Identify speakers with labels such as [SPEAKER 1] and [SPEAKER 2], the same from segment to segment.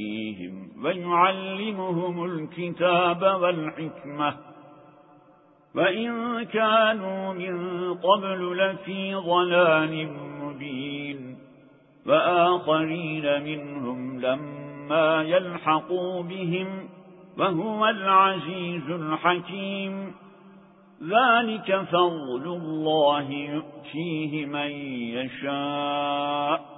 [SPEAKER 1] يزكيهم ويعلمهم الكتاب والحكمة وإن كانوا من قبل لفي ظلال مبين وآخرين منهم لما يلحقوا بهم وهو العزيز الحكيم ذلك فضل الله يؤتيه من يشاء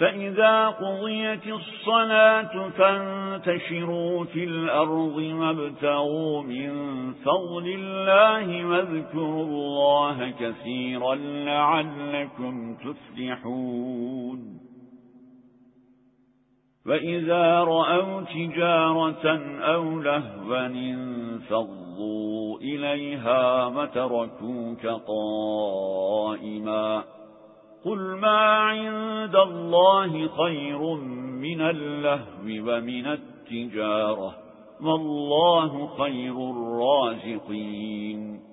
[SPEAKER 1] فإذا قضيت الصلاة فانتشروا في الأرض وابتغوا من فضل الله واذكروا الله كثيرا لعلكم تفلحون فإذا رأوا تجارة أو لهوا انفضوا إليها وتركوك قائماً قل ما عند الله خير من اللهو ومن التجارة ما الله خير الرازقين